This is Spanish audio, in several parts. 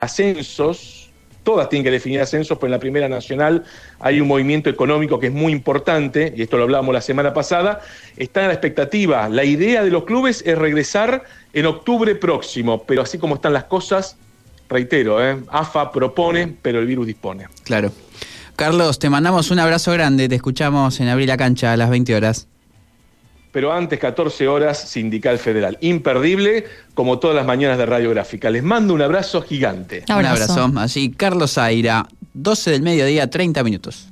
ascensos, todas tienen que definir ascensos, pero en la Primera Nacional hay un movimiento económico que es muy importante, y esto lo hablábamos la semana pasada, está en la expectativa. La idea de los clubes es regresar en octubre próximo, pero así como están las cosas, reitero, ¿eh? AFA propone, pero el virus dispone. Claro. Carlos, te mandamos un abrazo grande, te escuchamos en Abrir la Cancha a las 20 horas. Pero antes, 14 horas, Sindical Federal. Imperdible, como todas las mañanas de Radiográfica. Les mando un abrazo gigante. Un abrazo. Así, Carlos Zaira, 12 del mediodía, 30 minutos.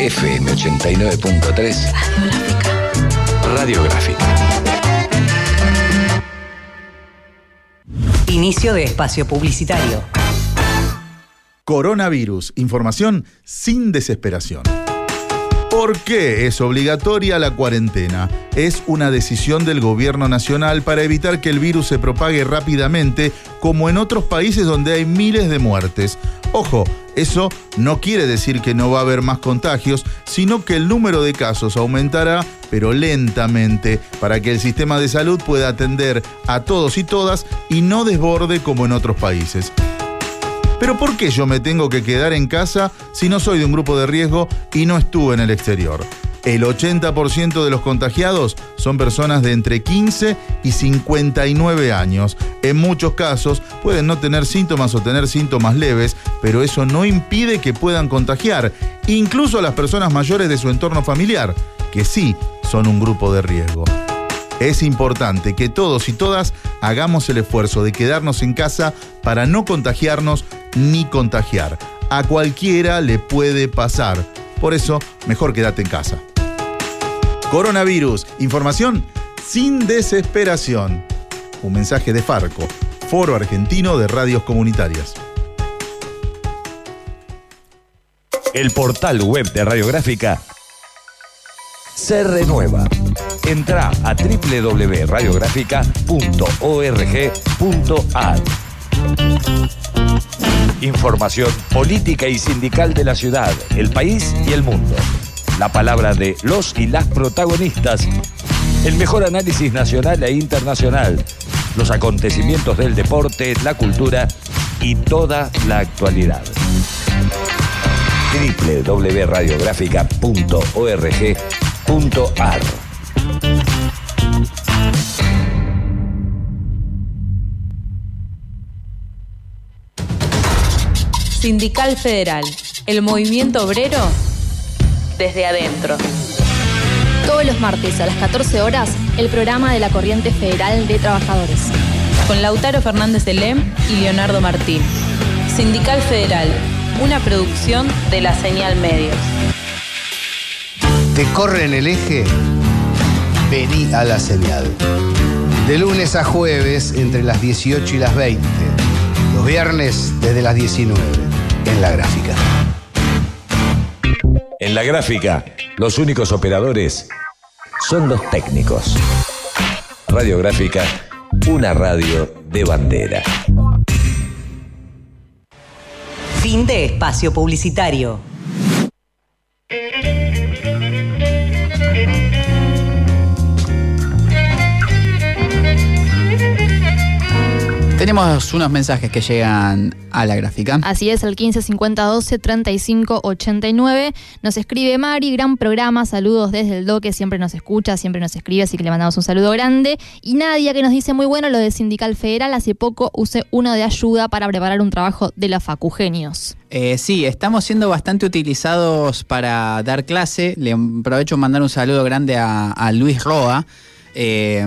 FM 89.3 Radiográfica. Inicio de espacio publicitario. Coronavirus. Información sin desesperación. ¿Por qué es obligatoria la cuarentena? Es una decisión del gobierno nacional para evitar que el virus se propague rápidamente, como en otros países donde hay miles de muertes. Ojo, eso no quiere decir que no va a haber más contagios, sino que el número de casos aumentará, pero lentamente, para que el sistema de salud pueda atender a todos y todas y no desborde como en otros países. Pero ¿por qué yo me tengo que quedar en casa si no soy de un grupo de riesgo y no estuve en el exterior? El 80% de los contagiados son personas de entre 15 y 59 años. En muchos casos pueden no tener síntomas o tener síntomas leves, pero eso no impide que puedan contagiar, incluso a las personas mayores de su entorno familiar, que sí son un grupo de riesgo. Es importante que todos y todas hagamos el esfuerzo de quedarnos en casa para no contagiarnos ni contagiar. A cualquiera le puede pasar. Por eso, mejor quédate en casa. Coronavirus, información sin desesperación. Un mensaje de Farco, Foro Argentino de Radios Comunitarias. El portal web de Radiográfica se renueva. Entra a www.radiográfica.org.ar. Información política y sindical de la ciudad, el país y el mundo. La palabra de los y las protagonistas. El mejor análisis nacional e internacional. Los acontecimientos del deporte, la cultura y toda la actualidad www.radiográfica.org.ar Sindical Federal, el movimiento obrero desde adentro. Todos los martes a las 14 horas, el programa de la Corriente Federal de Trabajadores. Con Lautaro Fernández de Lem y Leonardo Martín. Sindical Federal, una producción de la Señal Medios. ¿Te corre en el eje? Vení a la señal. De lunes a jueves entre las 18 y las 20. Viernes desde las 19 en la gráfica. En la gráfica, los únicos operadores son los técnicos. Radiográfica, una radio de bandera. Fin de espacio publicitario. Tenemos unos mensajes que llegan a la gráfica. Así es, el 1550 12 35 89. Nos escribe Mari, gran programa, saludos desde el doque, siempre nos escucha, siempre nos escribe, así que le mandamos un saludo grande. Y Nadia que nos dice muy bueno lo de Sindical Federal, hace poco usé uno de ayuda para preparar un trabajo de la Facu Genios. Eh, sí, estamos siendo bastante utilizados para dar clase. Le aprovecho mandar un saludo grande a, a Luis Roa. Eh,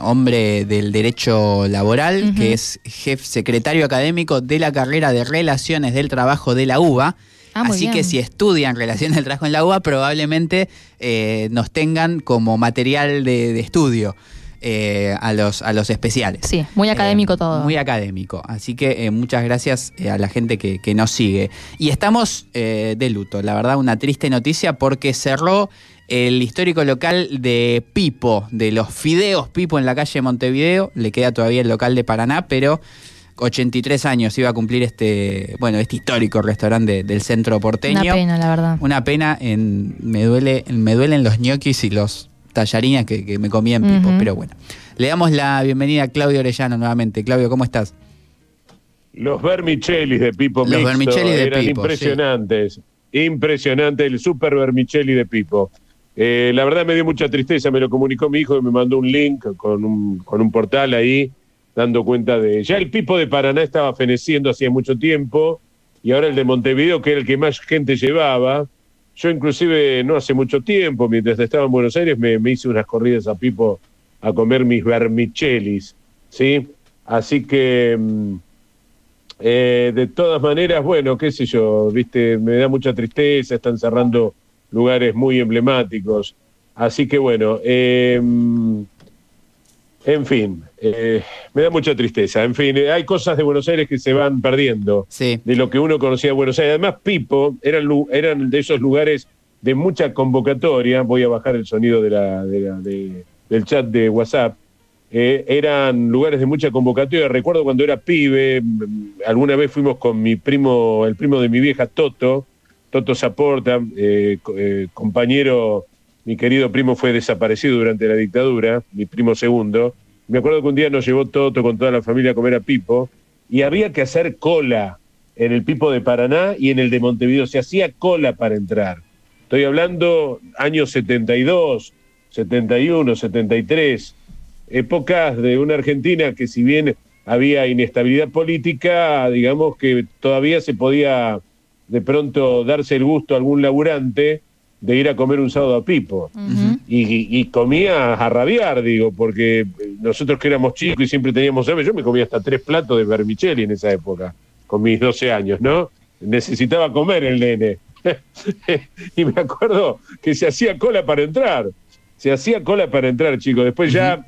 hombre del derecho laboral, que es jefe secretario académico de la carrera de Relaciones del Trabajo de la UBA. Ah, Así que si estudian Relaciones del Trabajo en la UBA, probablemente eh, nos tengan como material de, de estudio. eh, a, los, a los especiales. Sí, muy académico Eh, todo. Muy académico. Así que eh, muchas gracias a la gente que, que nos sigue. Y estamos de luto, la verdad, una triste noticia porque cerró el histórico local de Pipo, de los fideos Pipo en la calle Montevideo. Le queda todavía el local de Paraná, pero 83 años iba a cumplir este, bueno, este histórico restaurante del centro porteño. Una pena, la verdad. Una pena, en, me, duele, me duelen los ñoquis y los tallarines que, que me comía en Pipo, pero bueno. Le damos la bienvenida a Claudio Orellano nuevamente. Claudio, ¿cómo estás? Los vermichelis de Pipo Los Mixto de eran Pipo, impresionantes. Impresionante el super vermicelli de Pipo. Eh, la verdad me dio mucha tristeza, me lo comunicó mi hijo y me mandó un link con un, con un portal ahí, dando cuenta de... Ya el Pipo de Paraná estaba feneciendo hacía mucho tiempo y ahora el de Montevideo, que era el que más gente llevaba. Yo inclusive no hace mucho tiempo, mientras estaba en Buenos Aires, me, hice unas corridas a Pipo a comer mis vermichelis, ¿sí? Así que... mm, eh, de todas maneras, bueno, qué sé yo, viste, me da mucha tristeza, están cerrando lugares muy emblemáticos. Así que bueno, eh, en fin, eh, me da mucha tristeza. En fin, eh, hay cosas de Buenos Aires que se van perdiendo Sí. de lo que uno conocía de Buenos Aires. Además, Pipo eran, eran de esos lugares de mucha convocatoria. Voy a bajar el sonido de la, de la- de- del chat de WhatsApp. Eh, eran lugares de mucha convocatoria. Recuerdo cuando era pibe, mm, alguna vez fuimos con mi primo, el primo de mi vieja Toto, Toto Zaporta, eh, eh, compañero, mi querido primo fue desaparecido durante la dictadura, mi primo segundo. Me acuerdo que un día nos llevó Toto con toda la familia a comer a Pipo y había que hacer cola en el Pipo de Paraná y en el de Montevideo. Se hacía cola para entrar. Estoy hablando años 72, 71, 73, épocas de una Argentina que si bien había inestabilidad política, digamos que todavía se podía de pronto darse el gusto a algún laburante de ir a comer un sábado a Pipo. Y, y- y comía a rabiar, digo, porque nosotros que éramos chicos y siempre teníamos hambre, yo me comía hasta tres platos de vermicelli en esa época, con mis 12 años, ¿no? Necesitaba comer el nene. y me acuerdo que se hacía cola para entrar. Se hacía cola para entrar, chicos. Después ya,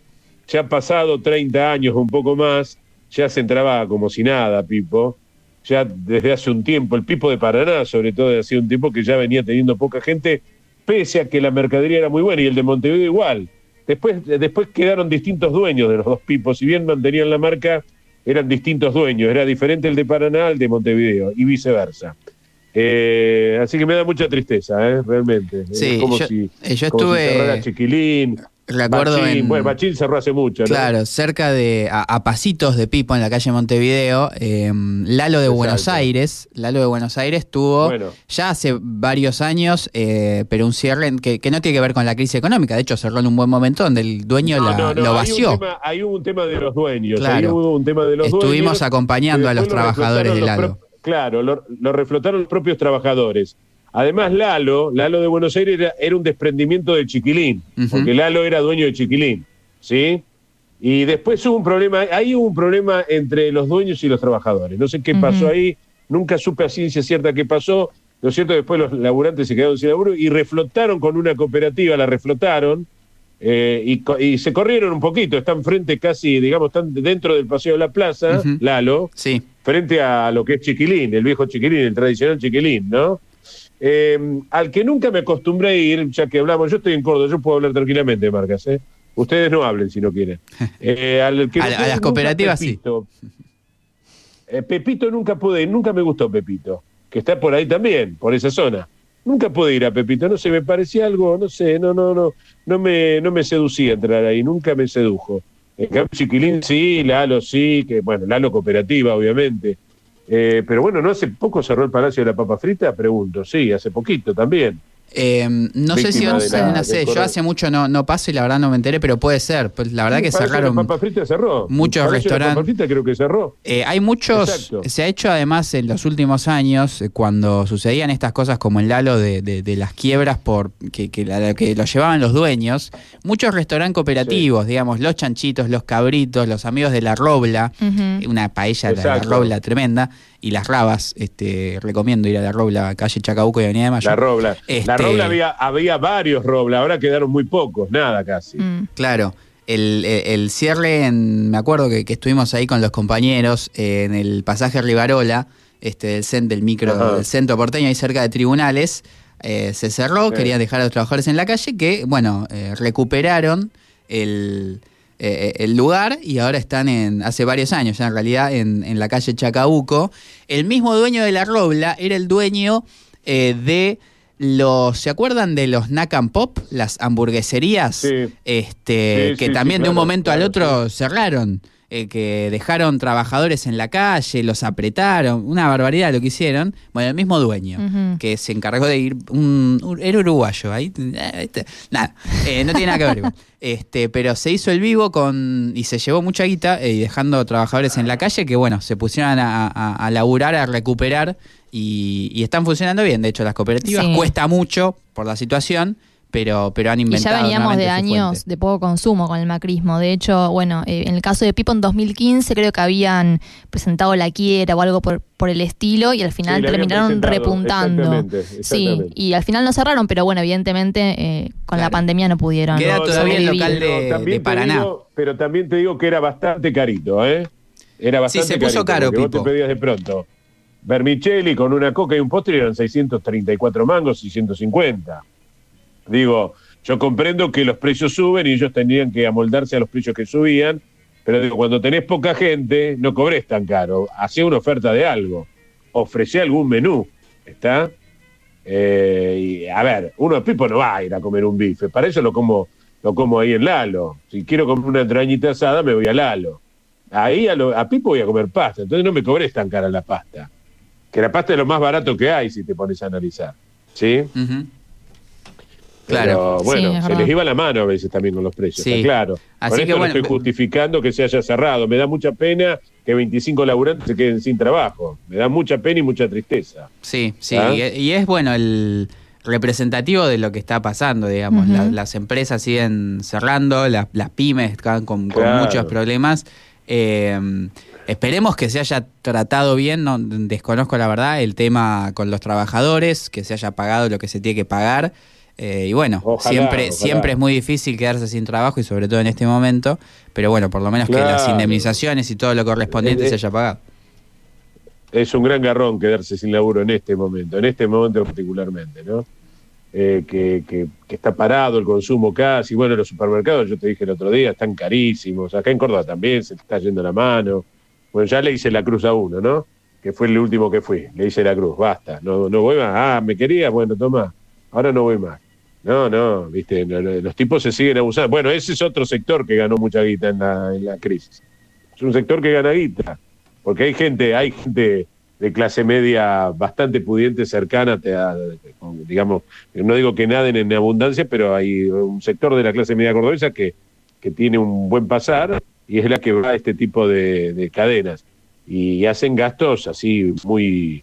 ya pasado 30 años, un poco más, ya se entraba como si nada, Pipo. Ya desde hace un tiempo, el Pipo de Paraná, sobre todo, desde hace un tiempo que ya venía teniendo poca gente, pese a que la mercadería era muy buena y el de Montevideo igual. Después, después quedaron distintos dueños de los dos Pipos. Si bien mantenían la marca, eran distintos dueños. Era diferente el de Paraná al de Montevideo y viceversa. Eh, así que me da mucha tristeza, ¿eh? realmente. Sí, es como yo- si, eh, yo como si estuve- Chiquilín. Recuerdo Bachín. en- Bueno, Bachín cerró hace mucho, ¿no? Claro, cerca de, a, a pasitos de Pipo en la calle Montevideo, eh, Lalo de Exacto. Buenos Aires, Lalo de Buenos Aires tuvo Bueno. ya hace varios años, eh, pero un cierre que, que no tiene que ver con la crisis económica, de hecho cerró en un buen momento donde el dueño No, la- no, no, lo hay vació. un tema- Hay un tema de los dueños. Claro. Hubo un tema de los Estuvimos dueños, acompañando a los lo trabajadores de Lalo. los Claro, lo, lo reflotaron los propios trabajadores. Además, Lalo, Lalo de Buenos Aires era, era un desprendimiento de Chiquilín, porque Lalo era dueño de Chiquilín, ¿sí? Y después hubo un problema, ahí hubo un problema entre los dueños y los trabajadores. No sé qué pasó ahí, nunca supe a ciencia cierta qué pasó. Lo cierto después los laburantes se quedaron sin laburo y reflotaron con una cooperativa, la reflotaron, eh, y, se corrieron un poquito, están frente casi, digamos, están dentro del Paseo de la Plaza. Lalo, Sí, frente a lo que es Chiquilín, el viejo Chiquilín, el tradicional Chiquilín, ¿no? Eh, al que nunca me acostumbré a ir, ya que hablamos, yo estoy en Córdoba, yo puedo hablar tranquilamente, Marcas, ¿eh? Ustedes no hablen si no quieren. Eh, al que A no a las cooperativas sí. Pepito. Eh, Pepito nunca pude ir, nunca me gustó Pepito, que está por ahí también, por esa zona. Nunca pude ir a Pepito, no sé, me parecía algo, no sé, no, no, no, no me, no me seducía entrar ahí, nunca me sedujo. En cambio, Chiquilín sí, Lalo sí, que bueno, Lalo cooperativa, obviamente. Eh, pero bueno, ¿no hace poco cerró el Palacio de la Papa Frita? Pregunto, sí, hace poquito también. Eh, no sé si yo hace mucho no, no paso y la verdad no me enteré, pero puede ser. Pues la verdad Sí, que cerraron. La Papa Frita cerró. muchos restaurantes. Papa Frita creo que cerró. Eh, hay muchos, Exacto. se ha hecho además en los últimos años, eh, cuando sucedían estas cosas como el Lalo de, de- de las quiebras por que, que, la- que lo llevaban los dueños, muchos restaurantes cooperativos, digamos, los chanchitos, los cabritos, los amigos de la Robla, una paella de la. Robla tremenda, y las rabas, este, recomiendo ir a la Robla, calle Chacabuco y Avenida de Mayo. La Robla. Este- La Robla había, había varios Robla, ahora quedaron muy pocos, nada casi. Mm. Claro. El, el- cierre, en- me acuerdo que, que estuvimos ahí con los compañeros eh, en el pasaje Rivarola, este, del, cen- del micro, Ajá. del centro porteño, ahí cerca de tribunales, eh, se cerró, Sí. querían dejar a los trabajadores en la calle, que, bueno, eh, recuperaron el, eh, el lugar y ahora están en, hace varios años ya en realidad, en, en la calle Chacabuco. El mismo dueño de la Robla era el dueño eh, de los, ¿se acuerdan de los Nack and Pop, las hamburgueserías? Sí. Este, Sí, que sí, también de un claro, momento al otro cerraron, eh, que dejaron trabajadores en la calle, los apretaron, una barbaridad lo que hicieron. Bueno, el mismo dueño, que se encargó de ir, un, un- era uruguayo, ahí, eh, nada, eh, no tiene nada que ver. igual. Este, pero se hizo el vivo con y se llevó mucha guita eh, y dejando trabajadores en la calle que bueno, se pusieron a, a- a laburar, a recuperar y, y están funcionando bien. De hecho, las cooperativas Sí. cuesta mucho por la situación, pero, pero han Y inventado. ya veníamos de años de poco consumo con el macrismo. De hecho, bueno, eh, en el caso de Pipo en 2015 creo que habían presentado la quiera o algo por, por el estilo y al final Sí, terminaron repuntando. exactamente, Sí, y al final no cerraron, pero bueno, evidentemente eh, con la pandemia no pudieron. Queda No, todavía el local de- Pero también te Paraná. digo- pero también te digo que era bastante carito, ¿eh? Era bastante se puso carito, caro, porque vos Pipo. te pedías de pronto. Vermicelli con una coca y un postre eran 634 mangos, 650. Digo, yo comprendo que los precios suben y ellos tenían que amoldarse a los precios que subían, pero digo, cuando tenés poca gente, no cobrés tan caro. Hacé una oferta de algo. Ofrecé algún menú. ¿Está? Eh, a ver, uno de Pipo no va a ir a comer un bife. Para eso lo como, lo como ahí en Lalo. Si quiero comer una entrañita asada, me voy a Lalo. Ahí a, lo- a Pipo voy a comer pasta. Entonces no me cobres tan cara la pasta. Que la pasta es lo más barato que hay si te pones a analizar. ¿Sí? Pero Claro. bueno, Sí, es se les iba la mano a veces también con los precios, Sí. está claro. Así que esto no bueno, estoy justificando que se haya cerrado. Me da mucha pena que 25 laburantes se queden sin trabajo. Me da mucha pena y mucha tristeza. Sí, sí, ¿Ah? y, y es bueno el representativo de lo que está pasando, digamos. La- las empresas siguen cerrando, las, las pymes están con, con muchos problemas. Eh, esperemos que se haya tratado bien, no desconozco la verdad, el tema con los trabajadores, que se haya pagado lo que se tiene que pagar. Eh, y bueno, Ojalá, siempre, ojalá. siempre es muy difícil quedarse sin trabajo y sobre todo en este momento, pero bueno, por lo menos que las indemnizaciones y todo lo correspondiente Eh, eh, se haya pagado. Es un gran garrón quedarse sin laburo en este momento, en este momento particularmente, ¿no? Eh, que, que- que está parado el consumo casi. Bueno, los supermercados, yo te dije el otro día, están carísimos. Acá en Córdoba también se te está yendo la mano. Bueno, ya le hice la cruz a uno, ¿no? Que fue el último que fui. Le hice la cruz, basta. No, no voy más. Ah, me quería, bueno, toma. Ahora no voy más. No, no, viste, los tipos se siguen abusando. Bueno, ese es otro sector que ganó mucha guita en la, en la crisis. Es un sector que gana guita. Porque hay gente, hay gente de clase media bastante pudiente, cercana, a- digamos, no digo que naden en abundancia, pero hay un sector de la clase media cordobesa que, que tiene un buen pasar y es la que va a este tipo de cadenas. Y hacen gastos así muy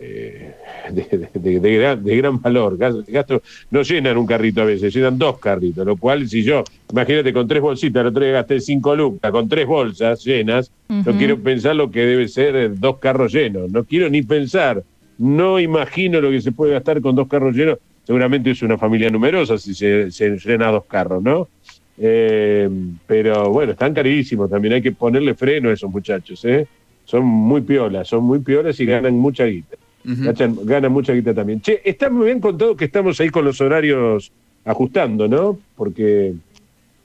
eh, de, de- de gran, de gran valor. Gas- Gastos no llenan un carrito a veces, llenan dos carritos, lo cual si yo, imagínate, con tres bolsitas, el otro día gasté cinco lucas, con tres bolsas llenas, no quiero pensar lo que debe ser eh, dos carros llenos, no quiero ni pensar, no imagino lo que se puede gastar con dos carros llenos, seguramente es una familia numerosa si se, se llena dos carros, ¿no? Eh, pero bueno, están carísimos también, hay que ponerle freno a esos muchachos, ¿eh? Son muy piolas, son muy piolas y ganan mucha guita. Ganan mucha guita también. Che, está muy bien contado que estamos ahí con los horarios ajustando, ¿no? Porque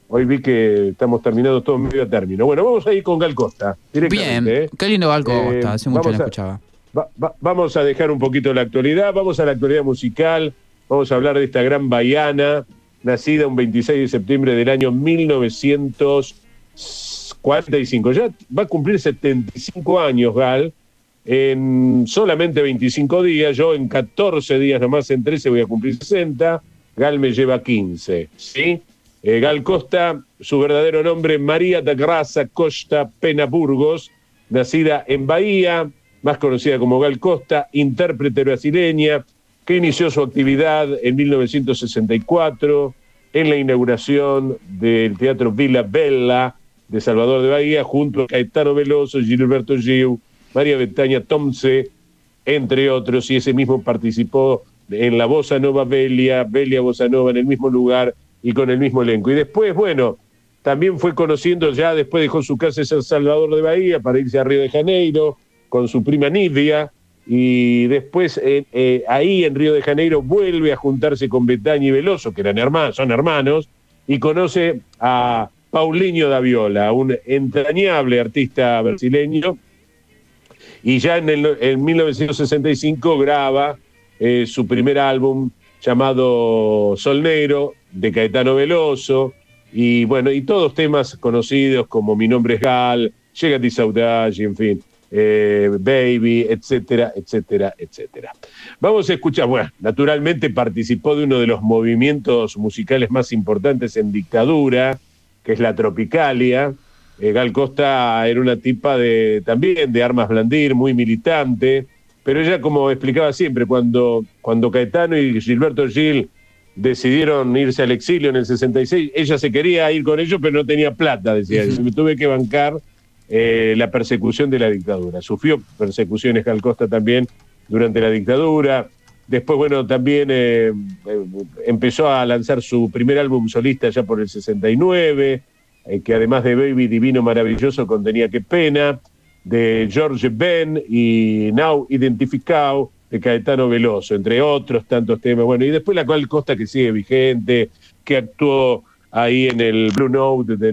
hoy vi que estamos terminando todo medio a término. Bueno, vamos a ir con Gal Costa. Bien, ¿eh? qué lindo Eh, Costa, hace mucho no vamos a- escuchaba. Va- va- vamos a dejar un poquito la actualidad, vamos a la actualidad musical, vamos a hablar de esta gran baiana, nacida un 26 de septiembre del año 1945. Ya va a cumplir 75 años, Gal, en solamente 25 días, yo en 14 días nomás, en 13 voy a cumplir 60, Gal me lleva 15, ¿sí? Eh, Gal Costa, su verdadero nombre, María da Graça Costa Pena Burgos, nacida en Bahía, más conocida como Gal Costa, intérprete brasileña, que inició su actividad en 1964 en la inauguración del Teatro Villa Bella de Salvador de Bahía, junto a Caetano Veloso, Gilberto Gil, María Betania Tomce, entre otros, y ese mismo participó en la Bossa Nova Belia, Belia Bossa Nova, en el mismo lugar y con el mismo elenco. Y después, bueno, también fue conociendo, ya después dejó su casa en San Salvador de Bahía para irse a Río de Janeiro con su prima Nidia, y después eh, eh, ahí en Río de Janeiro vuelve a juntarse con Betania y Veloso, que eran hermanos, son hermanos, y conoce a Paulinho da Viola, un entrañable artista brasileño, y ya en, el, en 1965 graba eh, su primer álbum llamado Sol Negro, de Caetano Veloso, y bueno, y todos temas conocidos como Mi nombre es Gal, Llega di Saudade, en fin, eh, Baby, etcétera, etcétera, etcétera. Vamos a escuchar, bueno, naturalmente participó de uno de los movimientos musicales más importantes en dictadura, que es la Tropicalia. Eh, Gal Costa era una tipa de también de armas blandir, muy militante, pero ella, como explicaba siempre, cuando, cuando Caetano y Gilberto Gil decidieron irse al exilio en el 66, ella se quería ir con ellos, pero no tenía plata, decía. Tuve que bancar eh, la persecución de la dictadura. Sufrió persecuciones Gal Costa también durante la dictadura. Después, bueno, también eh, empezó a lanzar su primer álbum solista ya por el 69, eh, que además de Baby Divino Maravilloso contenía Qué Pena, de George Ben y Now Identificado, de Caetano Veloso, entre otros tantos temas. Bueno, y después la cual Costa que sigue vigente, que actuó ahí en el Blue Note de